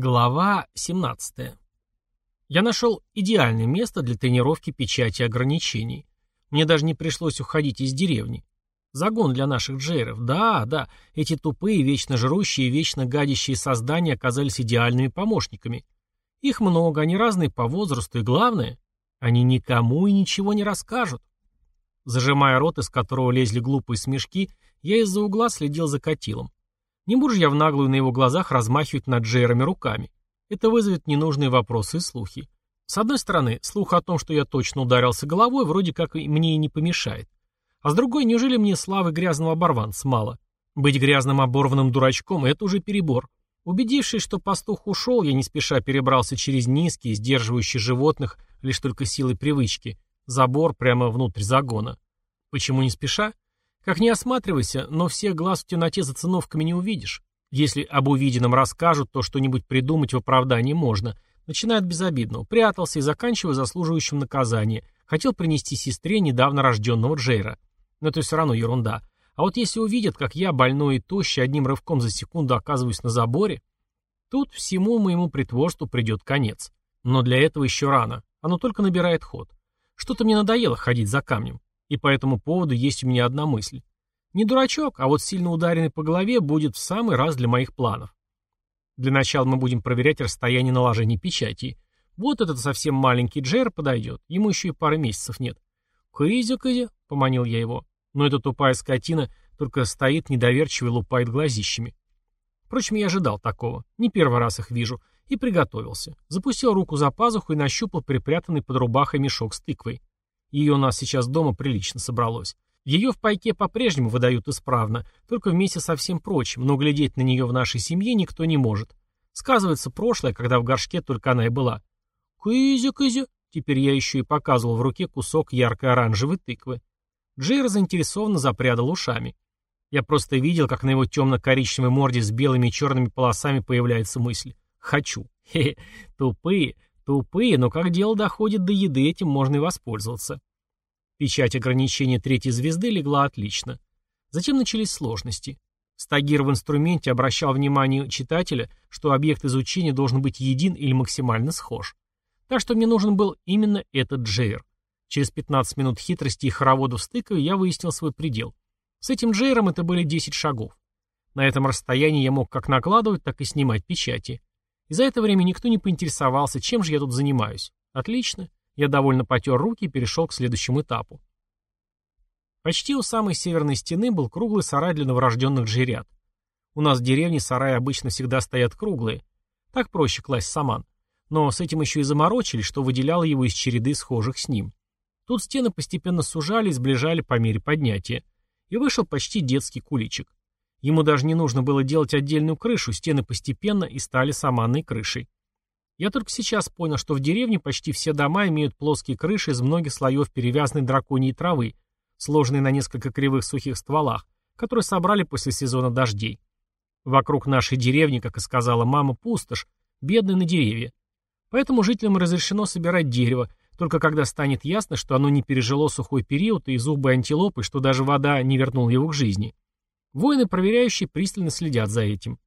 Глава 17. Я нашел идеальное место для тренировки печати ограничений. Мне даже не пришлось уходить из деревни. Загон для наших джейров. Да, да, эти тупые, вечно жрущие, вечно гадящие создания оказались идеальными помощниками. Их много, они разные по возрасту, и главное, они никому и ничего не расскажут. Зажимая рот, из которого лезли глупые смешки, я из-за угла следил за Катилом. Не буду же я в наглую на его глазах размахивать над Джейрами руками. Это вызовет ненужные вопросы и слухи. С одной стороны, слух о том, что я точно ударился головой, вроде как мне и не помешает. А с другой, неужели мне славы грязного оборванца мало? Быть грязным оборванным дурачком – это уже перебор. Убедившись, что пастух ушел, я не спеша перебрался через низкий, сдерживающий животных лишь только силой привычки, забор прямо внутрь загона. Почему не спеша? Как не осматривайся, но всех глаз в темноте за циновками не увидишь. Если об увиденном расскажут, то что-нибудь придумать в оправдании можно. Начиная от безобидного. Прятался и заканчивая заслуживающим наказания. Хотел принести сестре недавно рожденного Джейра. Но это все равно ерунда. А вот если увидят, как я, больной и тощий, одним рывком за секунду оказываюсь на заборе, тут всему моему притворству придет конец. Но для этого еще рано. Оно только набирает ход. Что-то мне надоело ходить за камнем. И по этому поводу есть у меня одна мысль. Не дурачок, а вот сильно ударенный по голове будет в самый раз для моих планов. Для начала мы будем проверять расстояние наложения печати. Вот этот совсем маленький Джер подойдет, ему еще и пары месяцев нет. «Кызя, Кызя», — поманил я его. Но эта тупая скотина только стоит недоверчиво и лупает глазищами. Впрочем, я ожидал такого. Не первый раз их вижу. И приготовился. Запустил руку за пазуху и нащупал припрятанный под рубахой мешок с тыквой. Ее у нас сейчас дома прилично собралось. Ее в пайке по-прежнему выдают исправно, только вместе со всем прочим, но глядеть на нее в нашей семье никто не может. Сказывается прошлое, когда в горшке только она и была. «Кызя, кызя!» Теперь я еще и показывал в руке кусок яркой оранжевой тыквы. Джейр заинтересованно запрядал ушами. Я просто видел, как на его темно-коричневой морде с белыми и черными полосами появляется мысль. «Хочу». Хе-хе, тупые, Тупые, но как дело доходит до еды, этим можно и воспользоваться. Печать ограничения третьей звезды легла отлично. Затем начались сложности. Стагир в инструменте обращал внимание читателя, что объект изучения должен быть един или максимально схож. Так что мне нужен был именно этот джейр. Через 15 минут хитрости и хороводов стыка я выяснил свой предел. С этим джейром это были 10 шагов. На этом расстоянии я мог как накладывать, так и снимать печати. И за это время никто не поинтересовался, чем же я тут занимаюсь. Отлично. Я довольно потер руки и перешел к следующему этапу. Почти у самой северной стены был круглый сарай для новорожденных жирят. У нас в деревне сараи обычно всегда стоят круглые. Так проще класть саман. Но с этим еще и заморочили, что выделяло его из череды схожих с ним. Тут стены постепенно сужали и сближали по мере поднятия. И вышел почти детский куличик. Ему даже не нужно было делать отдельную крышу, стены постепенно и стали саманной крышей. Я только сейчас понял, что в деревне почти все дома имеют плоские крыши из многих слоев перевязанной драконьей травы, сложенной на несколько кривых сухих стволах, которые собрали после сезона дождей. Вокруг нашей деревни, как и сказала мама, пустошь, бедная на деревья. Поэтому жителям разрешено собирать дерево, только когда станет ясно, что оно не пережило сухой период и зубы антилопы, что даже вода не вернула его к жизни. Воины, проверяющие, пристально следят за этим.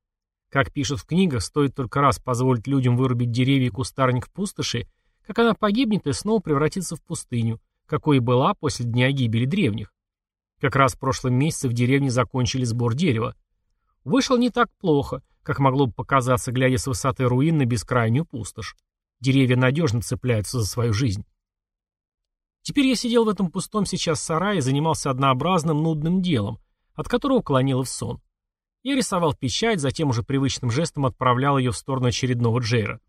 Как пишут в книгах, стоит только раз позволить людям вырубить деревья и кустарник в пустоши, как она погибнет и снова превратится в пустыню, какой и была после дня гибели древних. Как раз в прошлом месяце в деревне закончили сбор дерева. Вышел не так плохо, как могло бы показаться, глядя с высоты руин на бескрайнюю пустошь. Деревья надежно цепляются за свою жизнь. Теперь я сидел в этом пустом сейчас сарае и занимался однообразным нудным делом, от которого клонило в сон. Я рисовал печать, затем уже привычным жестом отправлял ее в сторону очередного Джейра.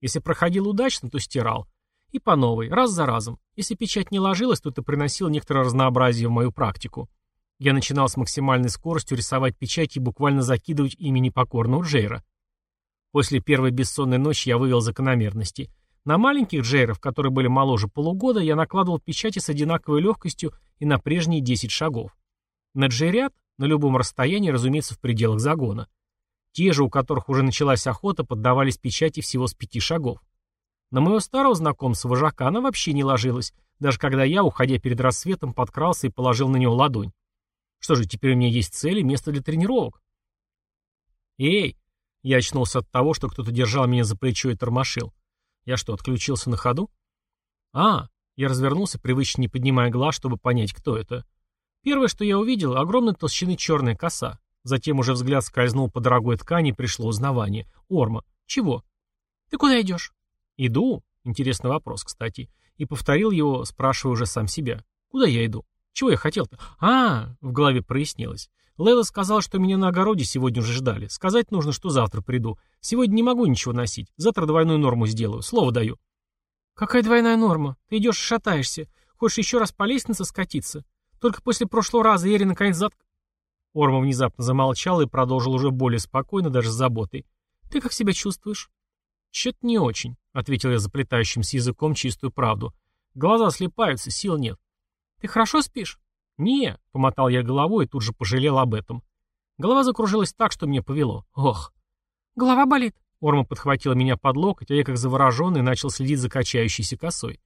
Если проходил удачно, то стирал. И по новой, раз за разом. Если печать не ложилась, то это приносило некоторое разнообразие в мою практику. Я начинал с максимальной скоростью рисовать печать и буквально закидывать ими непокорного Джейра. После первой бессонной ночи я вывел закономерности. На маленьких Джейров, которые были моложе полугода, я накладывал печати с одинаковой легкостью и на прежние 10 шагов. На джерят, на любом расстоянии, разумеется, в пределах загона. Те же, у которых уже началась охота, поддавались печати всего с пяти шагов. На моего старого знакомца, вожака, она вообще не ложилась, даже когда я, уходя перед рассветом, подкрался и положил на него ладонь. Что же, теперь у меня есть цель и место для тренировок. «Эй, Я очнулся от того, что кто-то держал меня за плечо и тормошил. Я что, отключился на ходу? А, я развернулся, привычно не поднимая глаз, чтобы понять, кто это. Первое, что я увидел, огромной толщины черная коса. Затем уже взгляд скользнул по дорогой ткани, и пришло узнавание. Орма. Чего? Ты куда идешь? Иду. Интересный вопрос, кстати. И повторил его, спрашивая уже сам себя. Куда я иду? Чего я хотел-то? А, в голове прояснилось. Лейла сказала, что меня на огороде сегодня уже ждали. Сказать нужно, что завтра приду. Сегодня не могу ничего носить. Завтра двойную норму сделаю. Слово даю. Какая двойная норма? Ты идешь и шатаешься. Хочешь еще раз по лестнице скатиться? Только после прошлого раза Эри наконец зат... Орма внезапно замолчал и продолжил уже более спокойно, даже с заботой. «Ты как себя чувствуешь?» «Чё-то не очень», — ответил я заплетающимся языком чистую правду. «Глаза слепаются, сил нет». «Ты хорошо спишь?» «Не», — помотал я головой и тут же пожалел об этом. Голова закружилась так, что мне повело. Ох. «Голова болит?» Орма подхватила меня под локоть, а я как завороженный начал следить за качающейся косой.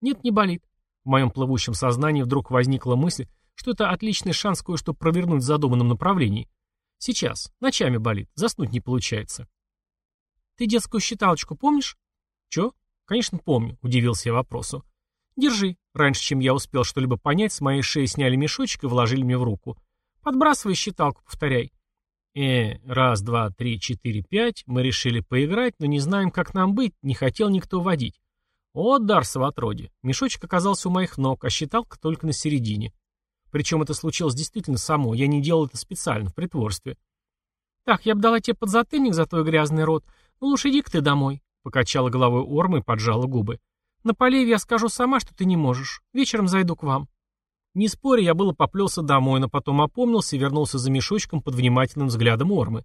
«Нет, не болит». В моем плывущем сознании вдруг возникла мысль, что это отличный шанс кое-что провернуть в задуманном направлении. Сейчас. Ночами болит. Заснуть не получается. «Ты детскую считалочку помнишь?» «Чё?» «Конечно, помню», — удивился я вопросу. «Держи». Раньше, чем я успел что-либо понять, с моей шеи сняли мешочек и вложили мне в руку. «Подбрасывай считалку, повторяй». Э, раз, два, три, четыре, пять. Мы решили поиграть, но не знаем, как нам быть, не хотел никто водить. О, Дарса в отроде. Мешочек оказался у моих ног, а считалка только на середине. Причем это случилось действительно само, я не делал это специально, в притворстве. «Так, я бы дала тебе подзатыльник за твой грязный рот. Ну лучше иди-ка ты домой», — покачала головой Орма и поджала губы. «На полеве я скажу сама, что ты не можешь. Вечером зайду к вам». Не споря, я было поплелся домой, но потом опомнился и вернулся за мешочком под внимательным взглядом Ормы.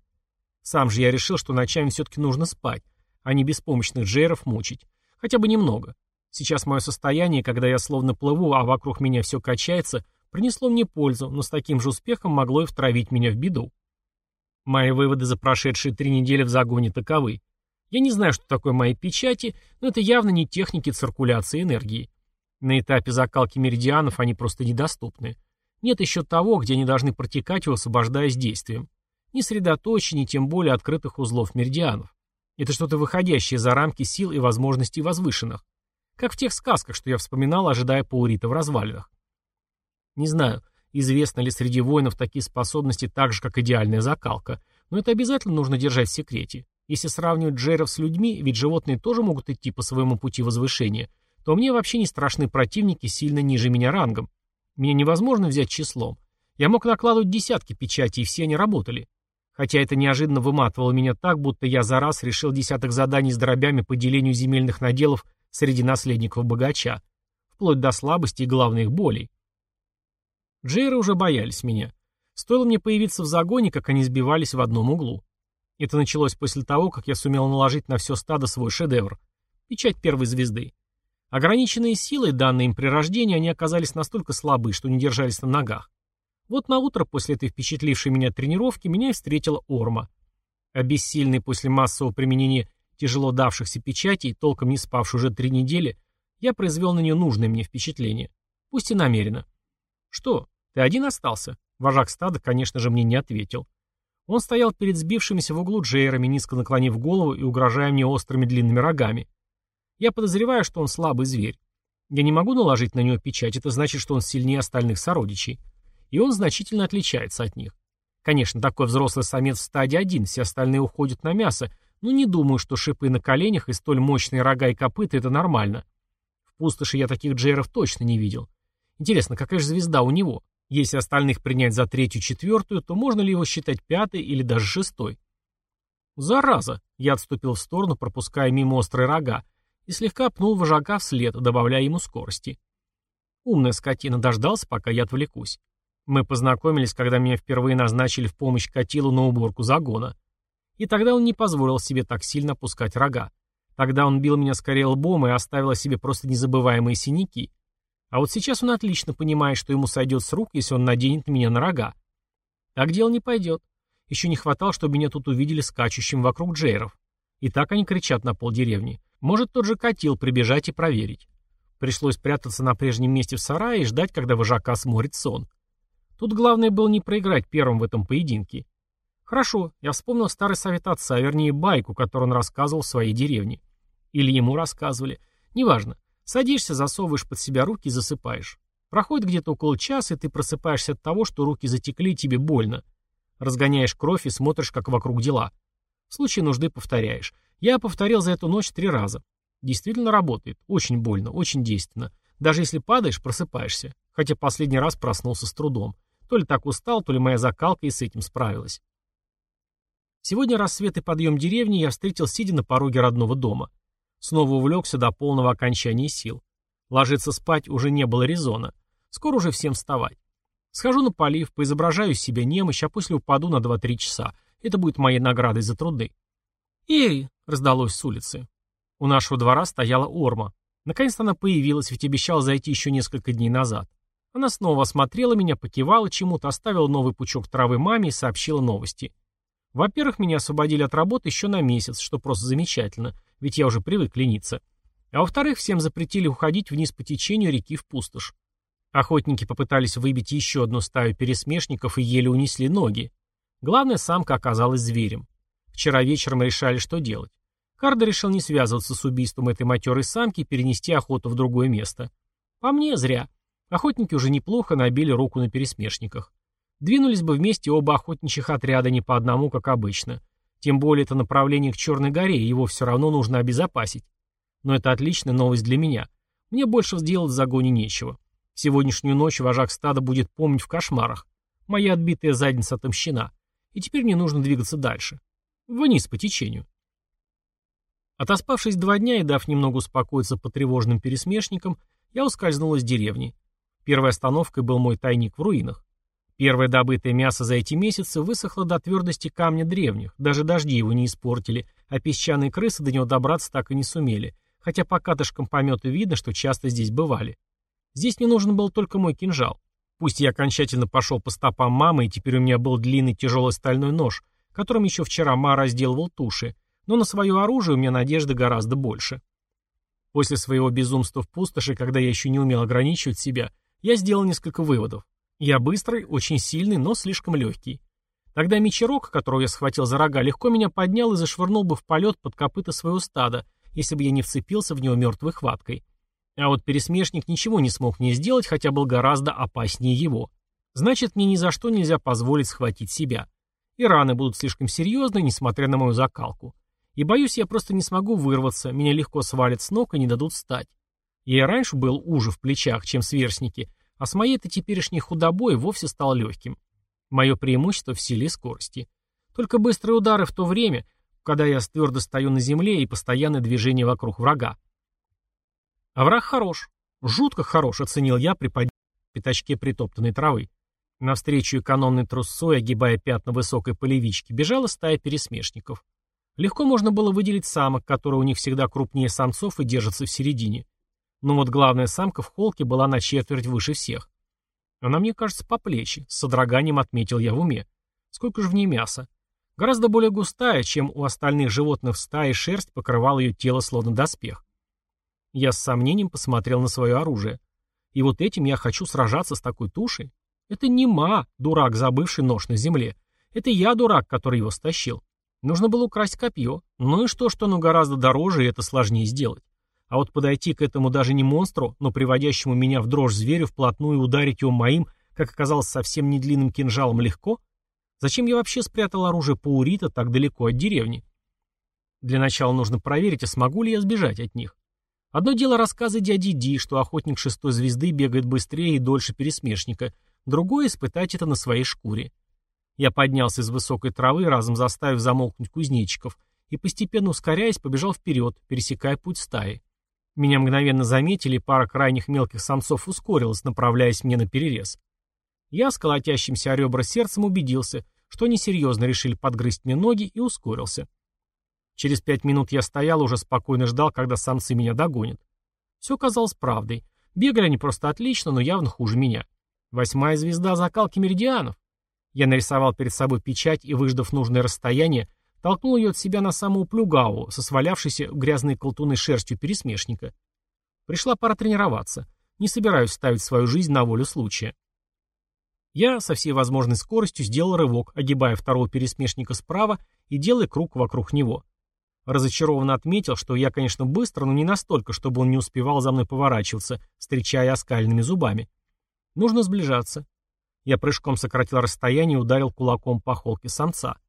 Сам же я решил, что ночами все-таки нужно спать, а не беспомощных джейров мучить. Хотя бы немного. Сейчас мое состояние, когда я словно плыву, а вокруг меня все качается, принесло мне пользу, но с таким же успехом могло и втравить меня в беду. Мои выводы за прошедшие три недели в загоне таковы. Я не знаю, что такое мои печати, но это явно не техники циркуляции энергии. На этапе закалки меридианов они просто недоступны. Нет еще того, где они должны протекать, высвобождаясь действием. Ни средоточий, ни тем более открытых узлов меридианов. Это что-то выходящее за рамки сил и возможностей возвышенных. Как в тех сказках, что я вспоминал, ожидая Паурита в развалинах. Не знаю, известно ли среди воинов такие способности так же, как идеальная закалка, но это обязательно нужно держать в секрете. Если сравнивать джеров с людьми, ведь животные тоже могут идти по своему пути возвышения – то мне вообще не страшны противники сильно ниже меня рангом. Меня невозможно взять числом. Я мог накладывать десятки печатей, и все они работали. Хотя это неожиданно выматывало меня так, будто я за раз решил десяток заданий с дробями по делению земельных наделов среди наследников богача, вплоть до слабости и главных болей. Джейры уже боялись меня. Стоило мне появиться в загоне, как они сбивались в одном углу. Это началось после того, как я сумел наложить на все стадо свой шедевр. Печать первой звезды. Ограниченные силой, данные им при рождении, они оказались настолько слабы, что не держались на ногах. Вот на утро после этой впечатлившей меня тренировки меня и встретила Орма. Обессильный после массового применения тяжело давшихся печатей, толком не спавший уже три недели, я произвел на нее нужное мне впечатление. Пусть и намеренно. «Что, ты один остался?» Вожак стада, конечно же, мне не ответил. Он стоял перед сбившимися в углу джейрами, низко наклонив голову и угрожая мне острыми длинными рогами. Я подозреваю, что он слабый зверь. Я не могу наложить на него печать, это значит, что он сильнее остальных сородичей. И он значительно отличается от них. Конечно, такой взрослый самец в стадии один, все остальные уходят на мясо, но не думаю, что шипы на коленях и столь мощные рога и копыта – это нормально. В пустоши я таких джейров точно не видел. Интересно, какая же звезда у него? Если остальных принять за третью-четвертую, то можно ли его считать пятой или даже шестой? Зараза! Я отступил в сторону, пропуская мимо острые рога, и слегка пнул вожака вслед, добавляя ему скорости. Умная скотина дождался, пока я отвлекусь. Мы познакомились, когда меня впервые назначили в помощь Катилу на уборку загона. И тогда он не позволил себе так сильно опускать рога. Тогда он бил меня скорее лбом и оставил о себе просто незабываемые синяки. А вот сейчас он отлично понимает, что ему сойдет с рук, если он наденет меня на рога. Так дело не пойдет. Еще не хватало, чтобы меня тут увидели скачущим вокруг джейров. И так они кричат на полдеревни. Может тот же Катил прибежать и проверить. Пришлось прятаться на прежнем месте в сарае и ждать, когда вожака сморит сон. Тут главное было не проиграть первым в этом поединке. Хорошо, я вспомнил старый совет отца, вернее байку, которую он рассказывал в своей деревне. Или ему рассказывали. Неважно. Садишься, засовываешь под себя руки и засыпаешь. Проходит где-то около часа, и ты просыпаешься от того, что руки затекли и тебе больно. Разгоняешь кровь и смотришь, как вокруг дела. В случае нужды повторяешь. Я повторил за эту ночь три раза. Действительно работает. Очень больно, очень действенно. Даже если падаешь, просыпаешься. Хотя последний раз проснулся с трудом. То ли так устал, то ли моя закалка и с этим справилась. Сегодня рассвет и подъем деревни я встретил, сидя на пороге родного дома. Снова увлекся до полного окончания сил. Ложиться спать уже не было резона. Скоро уже всем вставать. Схожу на полив, поизображаю из себя немощь, а после упаду на 2-3 часа. Это будет моей наградой за труды. «Эй!» — раздалось с улицы. У нашего двора стояла Орма. Наконец-то она появилась, ведь обещала зайти еще несколько дней назад. Она снова осмотрела меня, покивала чему-то, оставила новый пучок травы маме и сообщила новости. Во-первых, меня освободили от работы еще на месяц, что просто замечательно, ведь я уже привык лениться. А во-вторых, всем запретили уходить вниз по течению реки в пустошь. Охотники попытались выбить еще одну стаю пересмешников и еле унесли ноги. Главная самка оказалась зверем. Вчера вечером решали, что делать. Карда решил не связываться с убийством этой матерой самки и перенести охоту в другое место. По мне, зря. Охотники уже неплохо набили руку на пересмешниках. Двинулись бы вместе оба охотничьих отряда не по одному, как обычно. Тем более это направление к Черной горе, его все равно нужно обезопасить. Но это отличная новость для меня. Мне больше сделать в загоне нечего. Сегодняшнюю ночь вожак стада будет помнить в кошмарах. Моя отбитая задница отомщена. И теперь мне нужно двигаться дальше. Вниз по течению. Отоспавшись два дня и дав немного успокоиться по тревожным пересмешникам, я ускользнул из деревни. Первой остановкой был мой тайник в руинах. Первое добытое мясо за эти месяцы высохло до твердости камня древних, даже дожди его не испортили, а песчаные крысы до него добраться так и не сумели, хотя по катышкам помета видно, что часто здесь бывали. Здесь мне нужен был только мой кинжал. Пусть я окончательно пошел по стопам мамы, и теперь у меня был длинный тяжелый стальной нож, которым еще вчера Ма разделывал туши, но на свое оружие у меня надежды гораздо больше. После своего безумства в пустоши, когда я еще не умел ограничивать себя, я сделал несколько выводов. Я быстрый, очень сильный, но слишком легкий. Тогда мечерок, которого я схватил за рога, легко меня поднял и зашвырнул бы в полет под копыта своего стада, если бы я не вцепился в него мертвой хваткой. А вот пересмешник ничего не смог мне сделать, хотя был гораздо опаснее его. Значит, мне ни за что нельзя позволить схватить себя. И раны будут слишком серьезны, несмотря на мою закалку. И боюсь, я просто не смогу вырваться, меня легко свалят с ног и не дадут встать. Я раньше был уже в плечах, чем сверстники, а с моей-то теперешней худобой вовсе стал легким. Мое преимущество в силе скорости. Только быстрые удары в то время, когда я твердо стою на земле и постоянное движение вокруг врага. А враг хорош. Жутко хорош, оценил я при пятачке притоптанной травы. Навстречу экономной трусцой, огибая пятна высокой полевички, бежала стая пересмешников. Легко можно было выделить самок, которые у них всегда крупнее самцов и держатся в середине. Но вот главная самка в холке была на четверть выше всех. Она мне кажется по плечи, с содроганием отметил я в уме. Сколько же в ней мяса? Гораздо более густая, чем у остальных животных в стае, шерсть покрывала ее тело словно доспех. Я с сомнением посмотрел на свое оружие. И вот этим я хочу сражаться с такой тушей? Это не ма, дурак, забывший нож на земле. Это я дурак, который его стащил. Нужно было украсть копье. Ну и что, что оно гораздо дороже, и это сложнее сделать. А вот подойти к этому даже не монстру, но приводящему меня в дрожь зверю вплотную ударить его моим, как оказалось, совсем не длинным кинжалом легко? Зачем я вообще спрятал оружие Паурита так далеко от деревни? Для начала нужно проверить, а смогу ли я сбежать от них. Одно дело рассказы дяди Ди, что охотник шестой звезды бегает быстрее и дольше пересмешника, другое — испытать это на своей шкуре. Я поднялся из высокой травы, разом заставив замолкнуть кузнечиков, и, постепенно ускоряясь, побежал вперед, пересекая путь стаи. Меня мгновенно заметили, пара крайних мелких самцов ускорилась, направляясь мне на перерез. Я с колотящимся ребра сердцем убедился, что они серьезно решили подгрызть мне ноги, и ускорился. Через пять минут я стоял уже спокойно ждал, когда самцы меня догонят. Все казалось правдой. Бегали они просто отлично, но явно хуже меня. Восьмая звезда закалки меридианов. Я нарисовал перед собой печать и, выждав нужное расстояние, толкнул ее от себя на самую плюгаву, со свалявшейся в грязные колтуны шерстью пересмешника. Пришла пора тренироваться. Не собираюсь ставить свою жизнь на волю случая. Я со всей возможной скоростью сделал рывок, огибая второго пересмешника справа и делая круг вокруг него. Разочарованно отметил, что я, конечно, быстро, но не настолько, чтобы он не успевал за мной поворачиваться, встречая оскальными зубами. Нужно сближаться. Я прыжком сократил расстояние и ударил кулаком по холке самца.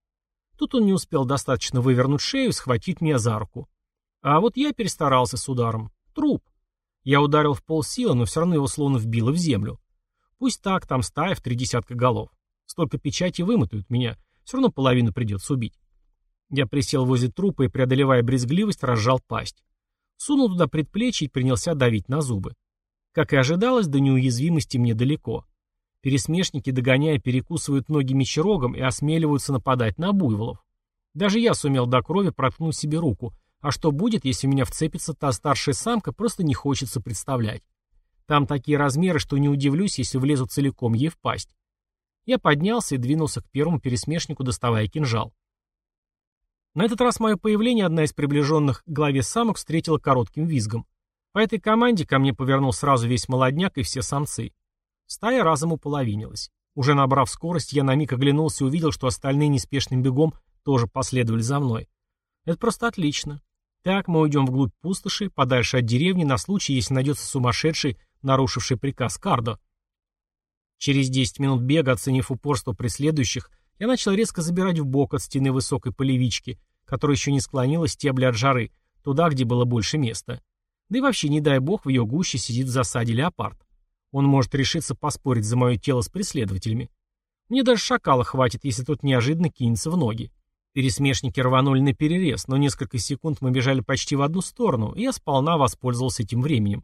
Тут он не успел достаточно вывернуть шею и схватить меня за руку. А вот я перестарался с ударом. Труп. Я ударил в полсилы, но все равно его словно вбило в землю. Пусть так, там стая в три десятка голов. Столько печати вымотают меня. Все равно половину придется убить. Я присел возле трупа и, преодолевая брезгливость, разжал пасть. Сунул туда предплечье и принялся давить на зубы. Как и ожидалось, до неуязвимости мне далеко. Пересмешники, догоняя, перекусывают ноги мечерогом и осмеливаются нападать на буйволов. Даже я сумел до крови проткнуть себе руку, а что будет, если в меня вцепится та старшая самка, просто не хочется представлять. Там такие размеры, что не удивлюсь, если влезу целиком ей в пасть. Я поднялся и двинулся к первому пересмешнику, доставая кинжал. На этот раз мое появление одна из приближенных к главе самок встретила коротким визгом. По этой команде ко мне повернул сразу весь молодняк и все самцы. Стая разом уполовинилась. Уже набрав скорость, я на миг оглянулся и увидел, что остальные неспешным бегом тоже последовали за мной. Это просто отлично. Так мы уйдем вглубь пустоши, подальше от деревни, на случай, если найдется сумасшедший, нарушивший приказ Кардо. Через 10 минут бега, оценив упорство преследующих, я начал резко забирать в бок от стены высокой полевички, которая еще не склонила стебли от жары, туда, где было больше места. Да и вообще, не дай бог, в ее гуще сидит в засаде леопард. Он может решиться поспорить за мое тело с преследователями. Мне даже шакала хватит, если тот неожиданно кинется в ноги. Пересмешники рванули на перерез, но несколько секунд мы бежали почти в одну сторону, и я сполна воспользовался этим временем.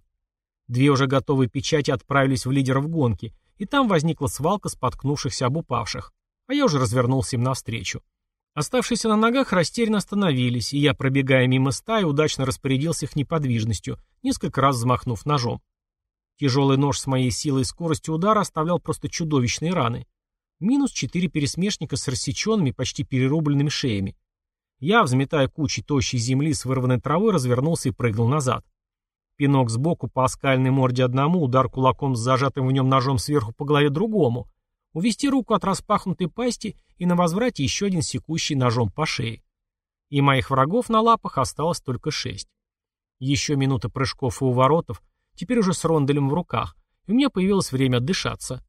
Две уже готовые печати отправились в лидеров гонки, и там возникла свалка споткнувшихся об упавших а я уже развернулся им навстречу. Оставшиеся на ногах растерянно остановились, и я, пробегая мимо стаи, удачно распорядился их неподвижностью, несколько раз взмахнув ножом. Тяжелый нож с моей силой и скоростью удара оставлял просто чудовищные раны. Минус четыре пересмешника с рассеченными, почти перерубленными шеями. Я, взметая кучи тощей земли с вырванной травой, развернулся и прыгнул назад. Пинок сбоку по оскальной морде одному, удар кулаком с зажатым в нем ножом сверху по голове другому — увести руку от распахнутой пасти и на возврате еще один секущий ножом по шее. И моих врагов на лапах осталось только шесть. Еще минута прыжков и уворотов, теперь уже с ронделем в руках, и у меня появилось время отдышаться.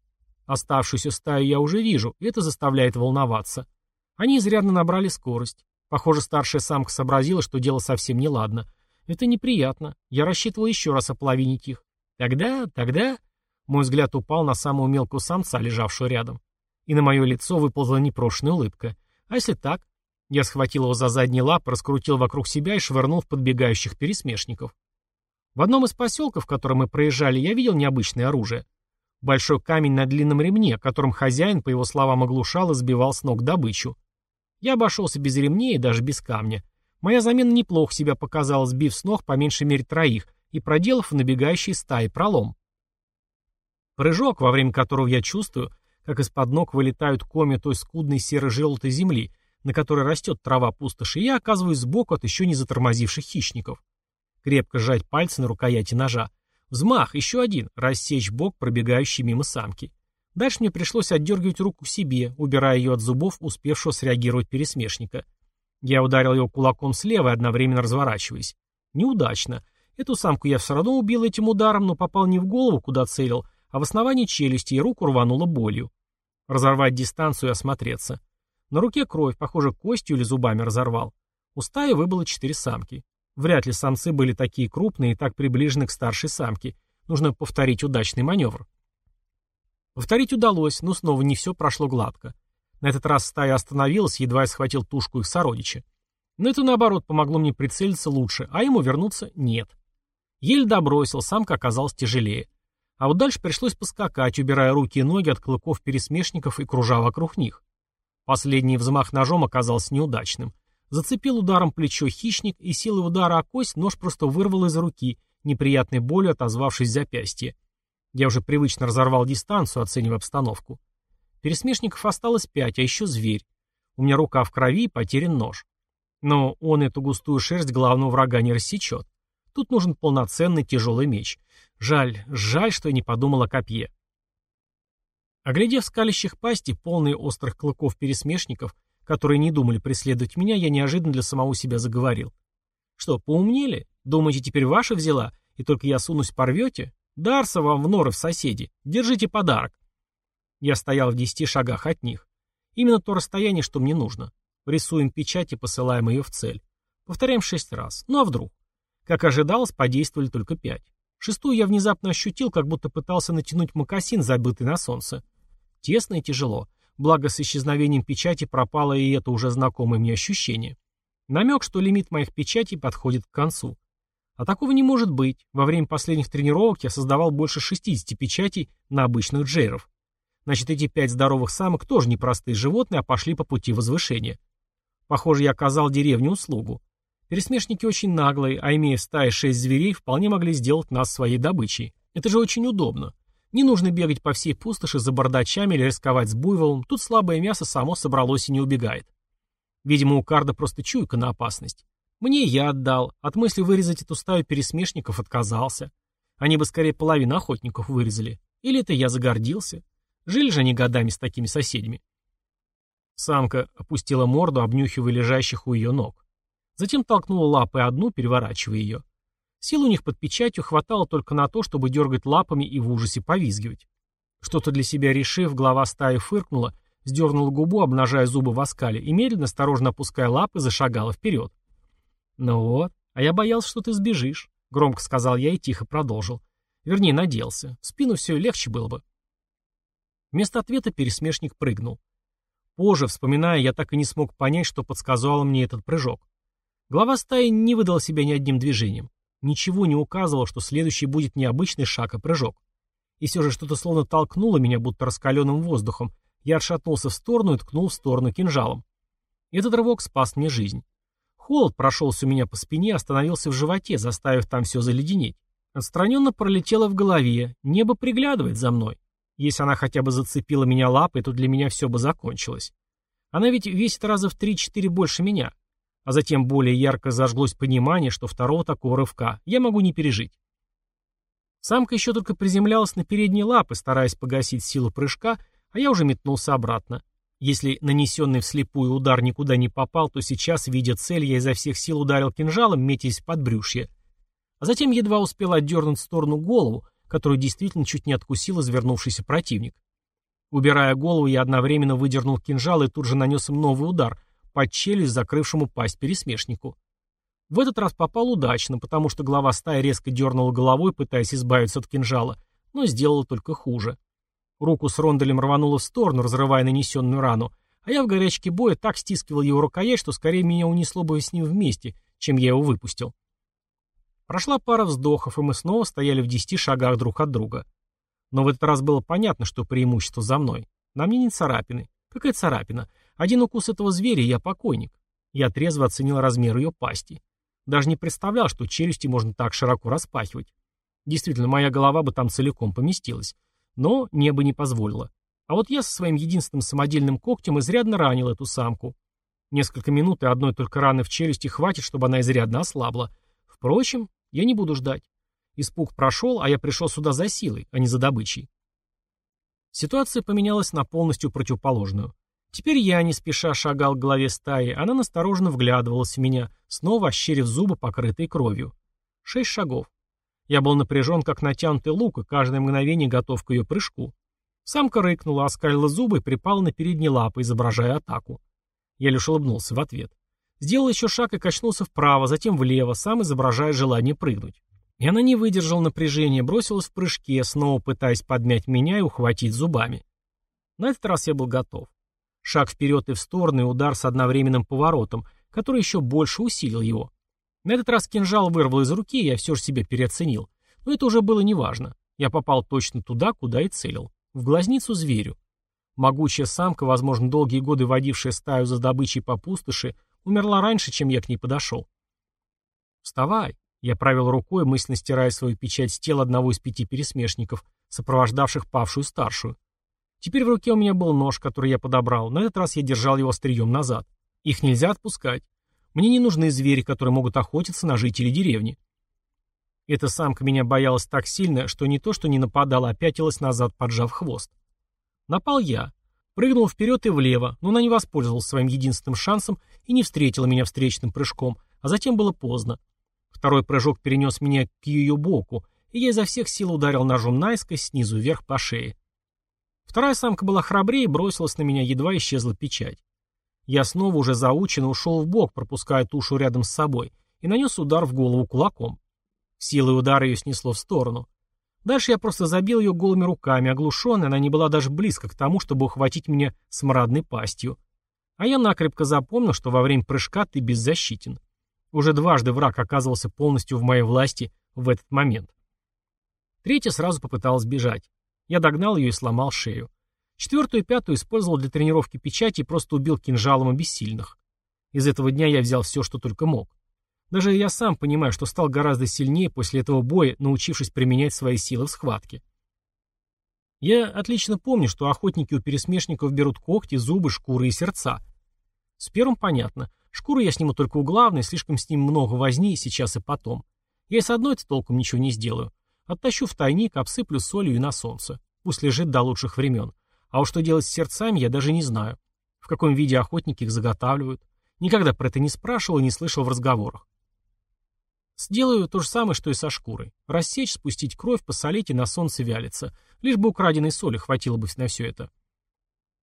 Оставшуюся стаю я уже вижу, и это заставляет волноваться. Они изрядно набрали скорость. Похоже, старшая самка сообразила, что дело совсем не ладно. Это неприятно. Я рассчитывал еще раз ополовинить их. Тогда, тогда... Мой взгляд упал на самого мелкого самца, лежавшего рядом. И на мое лицо выползла непрошенная улыбка. А если так? Я схватил его за задние лапы, раскрутил вокруг себя и швырнул в подбегающих пересмешников. В одном из поселков, в котором мы проезжали, я видел необычное оружие. Большой камень на длинном ремне, которым хозяин, по его словам, оглушал и сбивал с ног добычу. Я обошелся без ремней и даже без камня. Моя замена неплохо себя показала, сбив с ног по меньшей мере троих и проделав в набегающей стаи пролом. Прыжок, во время которого я чувствую, как из-под ног вылетают комья той скудной серо-желтой земли, на которой растет трава пустоши, и я оказываюсь сбоку от еще не затормозивших хищников. Крепко сжать пальцы на рукояти ножа. Взмах, еще один, рассечь бок, пробегающий мимо самки. Дальше мне пришлось отдергивать руку себе, убирая ее от зубов, успевшего среагировать пересмешника. Я ударил его кулаком слева, одновременно разворачиваясь. Неудачно. Эту самку я все равно убил этим ударом, но попал не в голову, куда целил, а в основании челюсти и руку рвануло болью. Разорвать дистанцию и осмотреться. На руке кровь, похоже, костью или зубами разорвал. У стаи выбыло четыре самки. Вряд ли самцы были такие крупные и так приближены к старшей самке. Нужно повторить удачный маневр. Повторить удалось, но снова не все прошло гладко. На этот раз стая остановилась, едва я схватил тушку их сородича. Но это, наоборот, помогло мне прицелиться лучше, а ему вернуться нет. Еле добросил, самка оказалась тяжелее. А вот дальше пришлось поскакать, убирая руки и ноги от клыков пересмешников и кружа вокруг них. Последний взмах ножом оказался неудачным. Зацепил ударом плечо хищник, и силой удара о кость нож просто вырвал из руки, неприятной болью отозвавшись запястье. Я уже привычно разорвал дистанцию, оценивая обстановку. Пересмешников осталось пять, а еще зверь. У меня рука в крови и потерян нож. Но он эту густую шерсть главного врага не рассечет. Тут нужен полноценный тяжелый меч. Жаль, жаль, что я не подумал о копье. Оглядев скалящих пасти, полные острых клыков пересмешников, которые не думали преследовать меня, я неожиданно для самого себя заговорил. Что, поумнели? Думаете, теперь ваша взяла, и только я сунусь порвете? Дарса вам в норы в соседи. Держите подарок. Я стоял в десяти шагах от них. Именно то расстояние, что мне нужно. Рисуем печать и посылаем ее в цель. Повторяем шесть раз. Ну а вдруг? Как ожидалось, подействовали только пять. Шестую я внезапно ощутил, как будто пытался натянуть мокасин, забытый на солнце. Тесно и тяжело. Благо с исчезновением печати пропало и это уже знакомое мне ощущение. Намек, что лимит моих печатей подходит к концу. А такого не может быть. Во время последних тренировок я создавал больше 60 печатей на обычных джейров. Значит, эти пять здоровых самок тоже не простые животные, а пошли по пути возвышения. Похоже, я оказал деревне услугу. Пересмешники очень наглые, а имея в стае шесть зверей, вполне могли сделать нас своей добычей. Это же очень удобно. Не нужно бегать по всей пустоши за бардачами или рисковать с буйволом, тут слабое мясо само собралось и не убегает. Видимо, у Карда просто чуйка на опасность. Мне я отдал, от мысли вырезать эту стаю пересмешников отказался. Они бы скорее половину охотников вырезали. Или это я загордился? Жили же они годами с такими соседями. Самка опустила морду, обнюхивая лежащих у ее ног. Затем толкнула лапой одну, переворачивая ее. Сил у них под печатью хватало только на то, чтобы дергать лапами и в ужасе повизгивать. Что-то для себя решив, глава стаи фыркнула, сдернула губу, обнажая зубы в оскале, и медленно, осторожно опуская лапы, зашагала вперед. «Ну вот, а я боялся, что ты сбежишь», — громко сказал я и тихо продолжил. Вернее, надеялся. В спину все легче было бы. Вместо ответа пересмешник прыгнул. Позже, вспоминая, я так и не смог понять, что подсказывал мне этот прыжок. Глава стаи не выдал себя ни одним движением. Ничего не указывало, что следующий будет необычный шаг, а прыжок. И все же что-то словно толкнуло меня, будто раскаленным воздухом. Я отшатнулся в сторону и ткнул в сторону кинжалом. Этот рывок спас мне жизнь. Холод прошелся у меня по спине, остановился в животе, заставив там все заледенеть. Отстраненно пролетело в голове, небо приглядывает за мной. Если она хотя бы зацепила меня лапой, то для меня все бы закончилось. Она ведь весит раза в 3-4 больше меня. А затем более ярко зажглось понимание, что второго такого рывка я могу не пережить. Самка еще только приземлялась на передние лапы, стараясь погасить силу прыжка, а я уже метнулся обратно. Если нанесенный вслепую удар никуда не попал, то сейчас, видя цель, я изо всех сил ударил кинжалом, метясь под брюшье. А затем едва успел отдернуть в сторону голову, которую действительно чуть не откусил извернувшийся противник. Убирая голову, я одновременно выдернул кинжал и тут же нанес им новый удар, под челюсть закрывшему пасть пересмешнику. В этот раз попал удачно, потому что глава стаи резко дернула головой, пытаясь избавиться от кинжала, но сделала только хуже. Руку с ронделем рвануло в сторону, разрывая нанесенную рану, а я в горячке боя так стискивал его рукоять, что скорее меня унесло бы с ним вместе, чем я его выпустил. Прошла пара вздохов, и мы снова стояли в десяти шагах друг от друга. Но в этот раз было понятно, что преимущество за мной. На мне не царапины. Какая царапина? Один укус этого зверя, и я покойник. Я трезво оценил размер ее пасти. Даже не представлял, что челюсти можно так широко распахивать. Действительно, моя голова бы там целиком поместилась. Но небо не позволило. А вот я со своим единственным самодельным когтем изрядно ранил эту самку. Несколько минут и одной только раны в челюсти хватит, чтобы она изрядно ослабла. Впрочем, я не буду ждать. Испуг прошел, а я пришел сюда за силой, а не за добычей. Ситуация поменялась на полностью противоположную. Теперь я не спеша шагал к главе стаи, она настороженно вглядывалась в меня, снова ощерив зубы, покрытые кровью. Шесть шагов. Я был напряжен, как натянутый лук, и каждое мгновение готов к ее прыжку. Самка рыкнула, оскалила зубы и припала на передние лапы, изображая атаку. Я лишь улыбнулся в ответ. Сделал еще шаг и качнулся вправо, затем влево, сам изображая желание прыгнуть. И она не выдержала напряжения, бросилась в прыжке, снова пытаясь подмять меня и ухватить зубами. На этот раз я был готов. Шаг вперед и в сторону и удар с одновременным поворотом, который еще больше усилил его. На этот раз кинжал вырвал из руки, и я все же себя переоценил. Но это уже было неважно. Я попал точно туда, куда и целил. В глазницу зверю. Могучая самка, возможно, долгие годы водившая стаю за добычей по пустоши, умерла раньше, чем я к ней подошел. «Вставай!» Я правил рукой, мысленно стирая свою печать с тела одного из пяти пересмешников, сопровождавших павшую старшую. Теперь в руке у меня был нож, который я подобрал. На этот раз я держал его острием назад. Их нельзя отпускать. Мне не нужны звери, которые могут охотиться на жителей деревни. Эта самка меня боялась так сильно, что не то, что не нападала, а пятилась назад, поджав хвост. Напал я. Прыгнул вперед и влево, но она не воспользовалась своим единственным шансом и не встретила меня встречным прыжком, а затем было поздно. Второй прыжок перенес меня к ее боку, и я изо всех сил ударил ножом наискось снизу вверх по шее. Вторая самка была храбрее и бросилась на меня, едва исчезла печать. Я снова уже заученно ушел в бок, пропуская тушу рядом с собой, и нанес удар в голову кулаком. Силой удара ее снесло в сторону. Дальше я просто забил ее голыми руками, оглушенная, она не была даже близко к тому, чтобы ухватить меня смрадной пастью. А я накрепко запомнил, что во время прыжка ты беззащитен. Уже дважды враг оказывался полностью в моей власти в этот момент. Третья сразу попыталась бежать. Я догнал ее и сломал шею. Четвертую и пятую использовал для тренировки печати и просто убил кинжалом обессильных. Из этого дня я взял все, что только мог. Даже я сам понимаю, что стал гораздо сильнее после этого боя, научившись применять свои силы в схватке. Я отлично помню, что охотники у пересмешников берут когти, зубы, шкуры и сердца. С первым понятно. Шкуру я сниму только у главной, слишком с ним много возни сейчас и потом. Я и с одной-то толком ничего не сделаю. Оттащу в тайник, обсыплю солью и на солнце. Пусть лежит до лучших времен. А уж что делать с сердцами, я даже не знаю. В каком виде охотники их заготавливают. Никогда про это не спрашивал и не слышал в разговорах. Сделаю то же самое, что и со шкурой. Рассечь, спустить кровь, посолить и на солнце вялиться. Лишь бы украденной соли хватило бы на все это.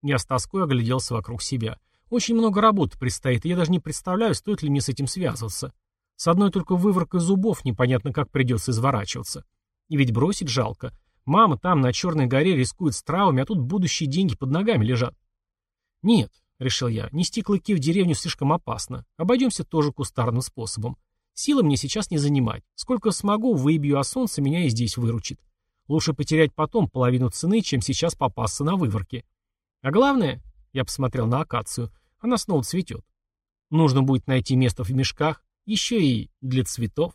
Я с тоской огляделся вокруг себя. Очень много работы предстоит, и я даже не представляю, стоит ли мне с этим связываться. С одной только выворкой зубов непонятно, как придется изворачиваться. И ведь бросить жалко. Мама там, на Черной горе, рискует с травами, а тут будущие деньги под ногами лежат. Нет, решил я, нести клыки в деревню слишком опасно. Обойдемся тоже кустарным способом. Силы мне сейчас не занимать. Сколько смогу, выбью, а солнце меня и здесь выручит. Лучше потерять потом половину цены, чем сейчас попасться на выворке. А главное, я посмотрел на акацию, она снова цветет. Нужно будет найти место в мешках, еще и для цветов.